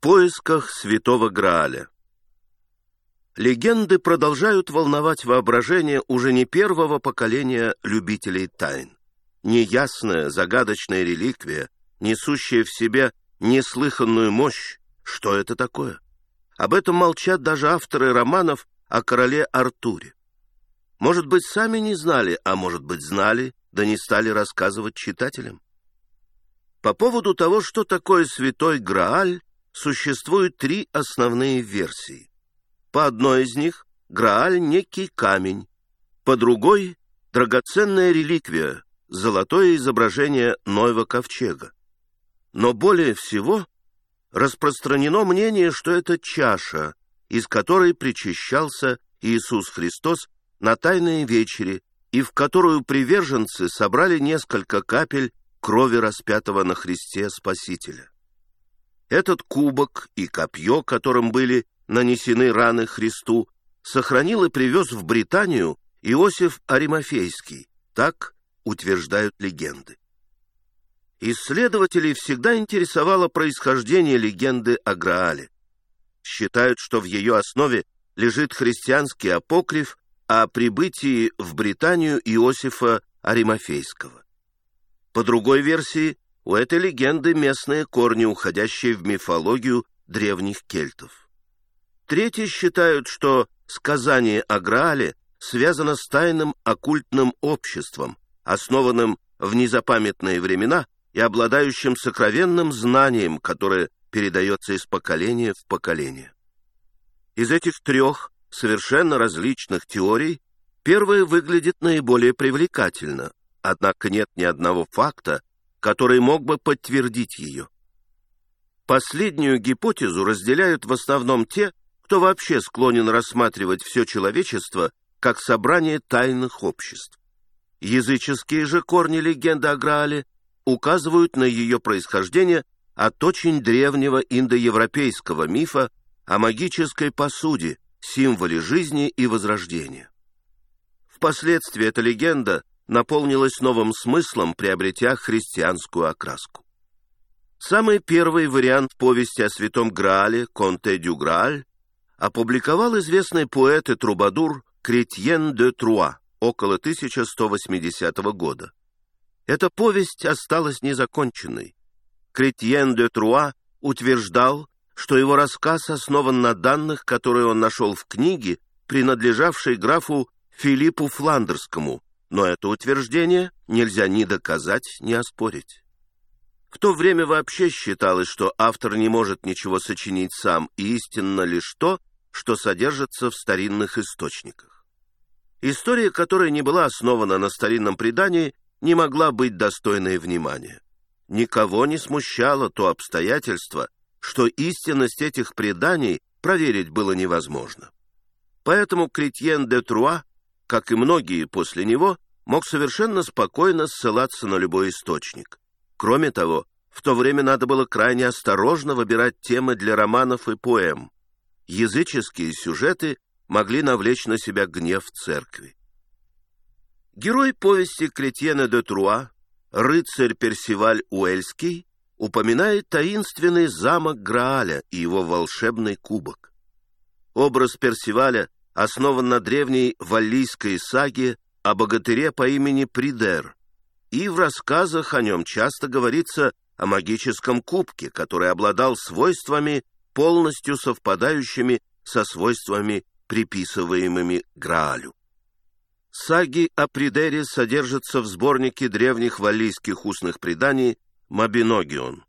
Поисках святого Грааля Легенды продолжают волновать воображение уже не первого поколения любителей тайн. Неясная, загадочная реликвия, несущая в себе неслыханную мощь, что это такое? Об этом молчат даже авторы романов о короле Артуре. Может быть, сами не знали, а может быть, знали, да не стали рассказывать читателям. По поводу того, что такое святой Грааль, существуют три основные версии. По одной из них Грааль — некий камень, по другой — драгоценная реликвия, золотое изображение Ноева ковчега. Но более всего распространено мнение, что это чаша, из которой причащался Иисус Христос на Тайной вечере и в которую приверженцы собрали несколько капель крови распятого на Христе Спасителя. Этот кубок и копье, которым были нанесены раны Христу, сохранил и привез в Британию Иосиф Аримофейский, так утверждают легенды. Исследователей всегда интересовало происхождение легенды о Граале. Считают, что в ее основе лежит христианский апокриф о прибытии в Британию Иосифа Аримофейского. По другой версии, у этой легенды местные корни, уходящие в мифологию древних кельтов. Третьи считают, что сказание о Граале связано с тайным оккультным обществом, основанным в незапамятные времена и обладающим сокровенным знанием, которое передается из поколения в поколение. Из этих трех совершенно различных теорий первая выглядит наиболее привлекательно, однако нет ни одного факта, который мог бы подтвердить ее. Последнюю гипотезу разделяют в основном те, кто вообще склонен рассматривать все человечество как собрание тайных обществ. Языческие же корни легенды о Граале указывают на ее происхождение от очень древнего индоевропейского мифа о магической посуде, символе жизни и возрождения. Впоследствии эта легенда наполнилась новым смыслом, приобретя христианскую окраску. Самый первый вариант повести о святом Граале, Конте дю Грааль, опубликовал известный поэт и трубадур Кретьен де Труа около 1180 года. Эта повесть осталась незаконченной. Кретьен де Труа утверждал, что его рассказ основан на данных, которые он нашел в книге, принадлежавшей графу Филиппу Фландерскому, но это утверждение нельзя ни доказать, ни оспорить. В то время вообще считалось, что автор не может ничего сочинить сам, и истинно лишь то, что содержится в старинных источниках. История, которая не была основана на старинном предании, не могла быть достойной внимания. Никого не смущало то обстоятельство, что истинность этих преданий проверить было невозможно. Поэтому Кретьен де Труа, как и многие после него, мог совершенно спокойно ссылаться на любой источник. Кроме того, в то время надо было крайне осторожно выбирать темы для романов и поэм. Языческие сюжеты могли навлечь на себя гнев церкви. Герой повести Кретьена де Труа, рыцарь Персиваль Уэльский, упоминает таинственный замок Грааля и его волшебный кубок. Образ Персиваля основан на древней валлийской саге о богатыре по имени Придер, и в рассказах о нем часто говорится о магическом кубке, который обладал свойствами, полностью совпадающими со свойствами, приписываемыми Граалю. Саги о Придере содержатся в сборнике древних валлийских устных преданий Мабиногион.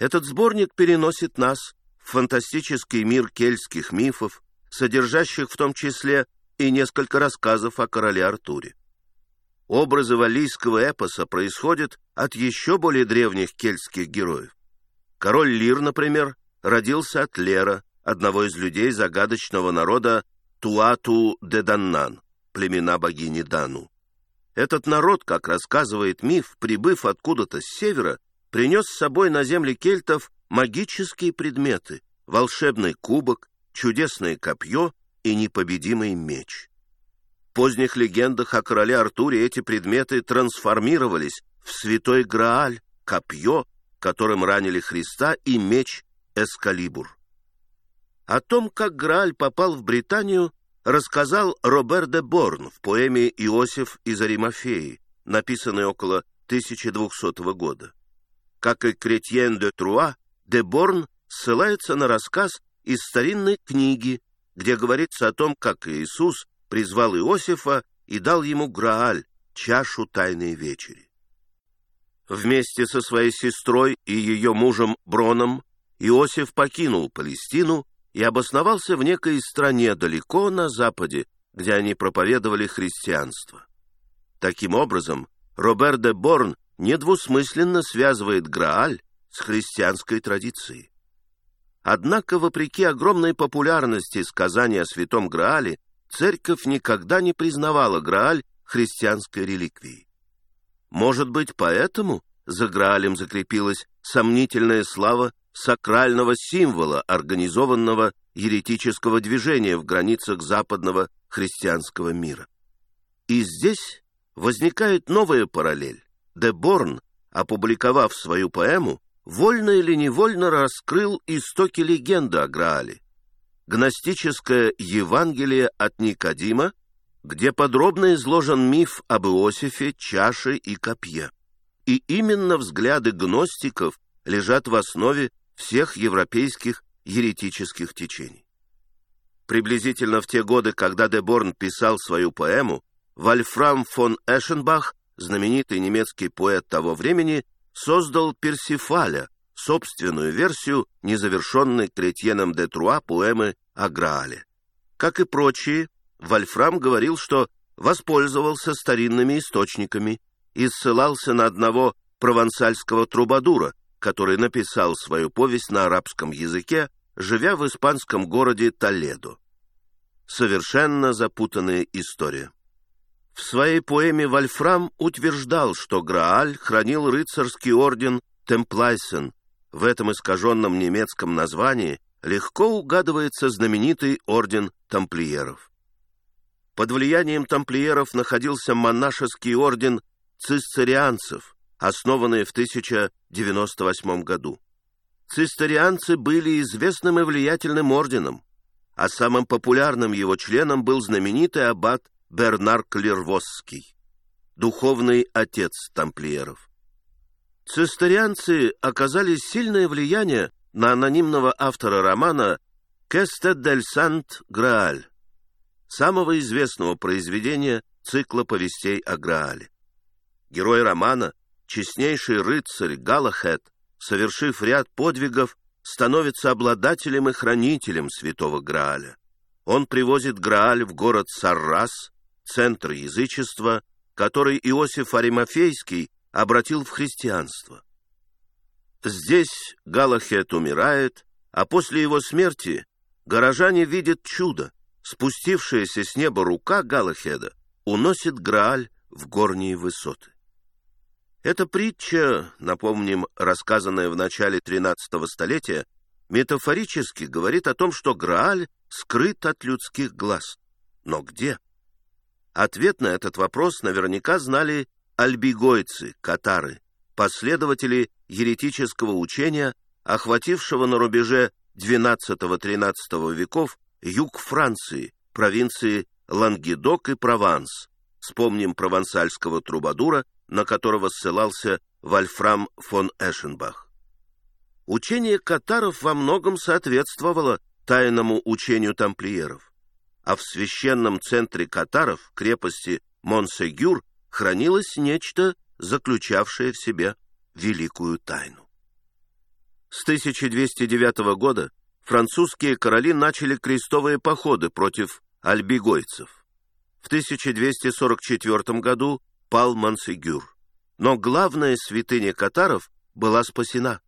Этот сборник переносит нас в фантастический мир кельтских мифов, содержащих в том числе и несколько рассказов о короле Артуре. Образы валлийского эпоса происходят от еще более древних кельтских героев. Король Лир, например, родился от Лера, одного из людей загадочного народа Туату-де-Даннан, племена богини Дану. Этот народ, как рассказывает миф, прибыв откуда-то с севера, принес с собой на земли кельтов магические предметы, волшебный кубок, чудесное копье и непобедимый меч. В поздних легендах о короле Артуре эти предметы трансформировались в святой Грааль, копье, которым ранили Христа, и меч, Эскалибур. О том, как Грааль попал в Британию, рассказал Робер де Борн в поэме «Иосиф из Аримафеи», написанной около 1200 года. Как и Кретьен де Труа, де Борн ссылается на рассказ из старинной книги, где говорится о том, как Иисус призвал Иосифа и дал ему Грааль, чашу Тайной Вечери. Вместе со своей сестрой и ее мужем Броном Иосиф покинул Палестину и обосновался в некой стране далеко на западе, где они проповедовали христианство. Таким образом, Робер де Борн недвусмысленно связывает Грааль с христианской традицией. Однако, вопреки огромной популярности сказания о Святом Граале, церковь никогда не признавала Грааль христианской реликвией. Может быть, поэтому за Граалем закрепилась сомнительная слава сакрального символа организованного еретического движения в границах западного христианского мира. И здесь возникает новая параллель. Де Борн, опубликовав свою поэму, вольно или невольно раскрыл истоки легенды о Граале. Гностическое Евангелие от Никодима, где подробно изложен миф об Иосифе, чаше и копье. И именно взгляды гностиков лежат в основе всех европейских еретических течений. Приблизительно в те годы, когда Деборн писал свою поэму, Вольфрам фон Эшенбах, знаменитый немецкий поэт того времени, создал Персифаля, собственную версию незавершенной Кретьеном де Труа поэмы о Граале. Как и прочие, Вольфрам говорил, что воспользовался старинными источниками и ссылался на одного провансальского трубадура, который написал свою повесть на арабском языке, живя в испанском городе Толедо. Совершенно запутанная история. В своей поэме Вольфрам утверждал, что Грааль хранил рыцарский орден Темплайсен. В этом искаженном немецком названии легко угадывается знаменитый орден тамплиеров. Под влиянием тамплиеров находился монашеский орден цисцерианцев, основанный в 1098 году. Цистерианцы были известным и влиятельным орденом, а самым популярным его членом был знаменитый аббат Бернар Клервосский, духовный отец тамплиеров. Цистерианцы оказали сильное влияние на анонимного автора романа «Кесте дель Сант Грааль», самого известного произведения цикла повестей о Граале. Герой романа – честнейший рыцарь Галахет, совершив ряд подвигов, становится обладателем и хранителем святого Грааля. Он привозит Грааль в город Саррас, центр язычества, который Иосиф Аримафейский обратил в христианство. Здесь Галахет умирает, а после его смерти горожане видят чудо. Спустившаяся с неба рука Галахеда уносит Грааль в горние высоты. Эта притча, напомним, рассказанная в начале XIII столетия, метафорически говорит о том, что Грааль скрыт от людских глаз. Но где? Ответ на этот вопрос наверняка знали альбигойцы, катары, последователи еретического учения, охватившего на рубеже XII-XIII веков юг Франции, провинции Лангедок и Прованс. Вспомним провансальского трубадура на которого ссылался Вольфрам фон Эшенбах. Учение катаров во многом соответствовало тайному учению тамплиеров, а в священном центре катаров, крепости Монсегюр, хранилось нечто, заключавшее в себе великую тайну. С 1209 года французские короли начали крестовые походы против альбигойцев. В 1244 году пал Мансигюр. Но главная святыня катаров была спасена.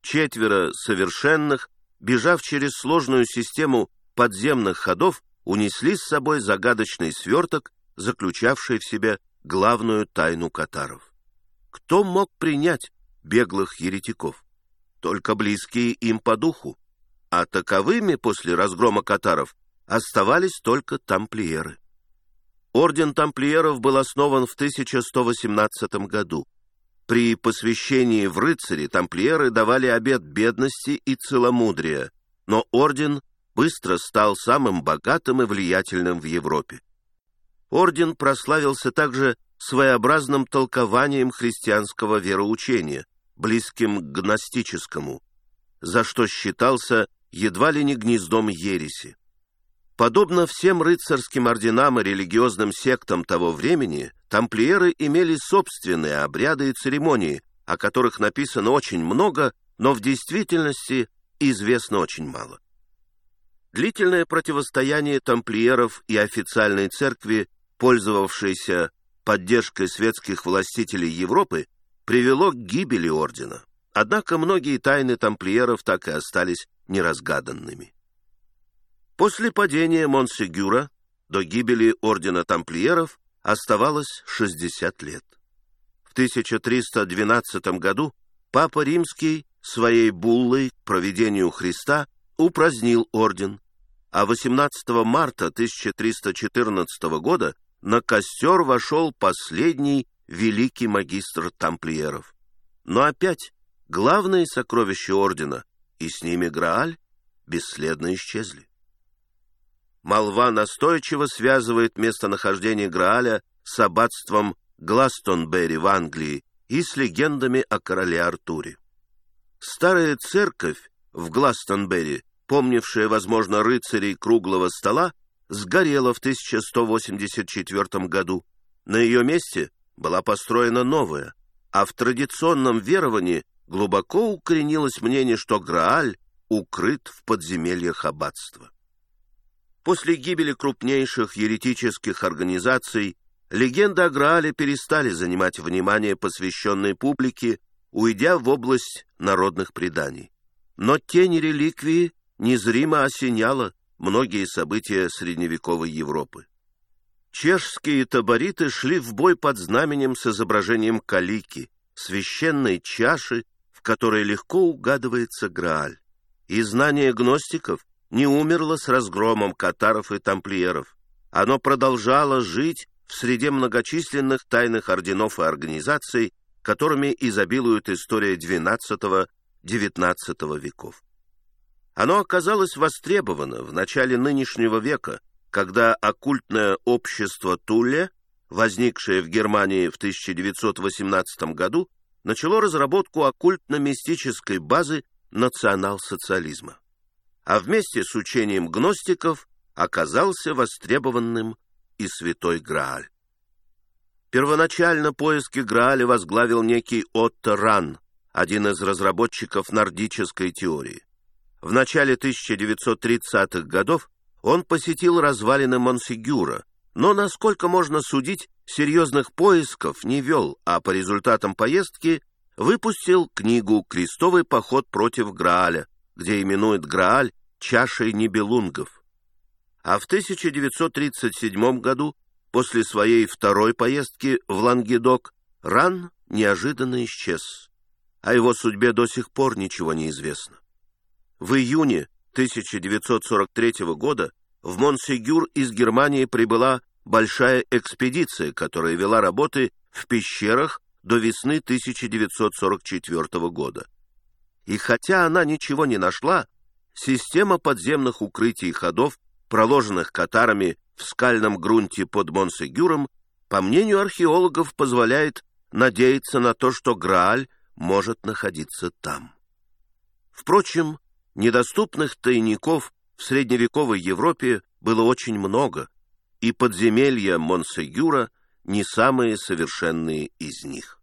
Четверо совершенных, бежав через сложную систему подземных ходов, унесли с собой загадочный сверток, заключавший в себе главную тайну катаров. Кто мог принять беглых еретиков? Только близкие им по духу. А таковыми после разгрома катаров оставались только тамплиеры. Орден тамплиеров был основан в 1118 году. При посвящении в рыцари тамплиеры давали обет бедности и целомудрия, но орден быстро стал самым богатым и влиятельным в Европе. Орден прославился также своеобразным толкованием христианского вероучения, близким к гностическому, за что считался едва ли не гнездом ереси. Подобно всем рыцарским орденам и религиозным сектам того времени, тамплиеры имели собственные обряды и церемонии, о которых написано очень много, но в действительности известно очень мало. Длительное противостояние тамплиеров и официальной церкви, пользовавшейся поддержкой светских властителей Европы, привело к гибели ордена. Однако многие тайны тамплиеров так и остались неразгаданными. После падения Монсегюра до гибели ордена тамплиеров оставалось 60 лет. В 1312 году Папа Римский своей буллой к проведению Христа упразднил орден, а 18 марта 1314 года на костер вошел последний великий магистр тамплиеров. Но опять главные сокровища ордена, и с ними Грааль, бесследно исчезли. Молва настойчиво связывает местонахождение Грааля с аббатством Гластонберри в Англии и с легендами о короле Артуре. Старая церковь в Гластонберри, помнившая, возможно, рыцарей круглого стола, сгорела в 1184 году. На ее месте была построена новая, а в традиционном веровании глубоко укоренилось мнение, что Грааль укрыт в подземельях аббатства. После гибели крупнейших еретических организаций легенды о Граале перестали занимать внимание посвященной публике, уйдя в область народных преданий. Но тень реликвии незримо осеняла многие события средневековой Европы. Чешские табориты шли в бой под знаменем с изображением калики, священной чаши, в которой легко угадывается Грааль. И знание гностиков не умерло с разгромом катаров и тамплиеров. Оно продолжало жить в среде многочисленных тайных орденов и организаций, которыми изобилует история XII-XIX веков. Оно оказалось востребовано в начале нынешнего века, когда оккультное общество Тулле, возникшее в Германии в 1918 году, начало разработку оккультно-мистической базы национал-социализма а вместе с учением гностиков оказался востребованным и святой Грааль. Первоначально поиски Грааля возглавил некий Отто Ран, один из разработчиков нордической теории. В начале 1930-х годов он посетил развалины Монсигюра, но, насколько можно судить, серьезных поисков не вел, а по результатам поездки выпустил книгу «Крестовый поход против Грааля», где именует Грааль чашей небелунгов. А в 1937 году, после своей второй поездки в Лангедок, Ран неожиданно исчез, о его судьбе до сих пор ничего не известно. В июне 1943 года в Монсегюр из Германии прибыла большая экспедиция, которая вела работы в пещерах до весны 1944 года. И хотя она ничего не нашла, Система подземных укрытий и ходов, проложенных катарами в скальном грунте под Монсегюром, по мнению археологов, позволяет надеяться на то, что Грааль может находиться там. Впрочем, недоступных тайников в средневековой Европе было очень много, и подземелья Монсегюра не самые совершенные из них.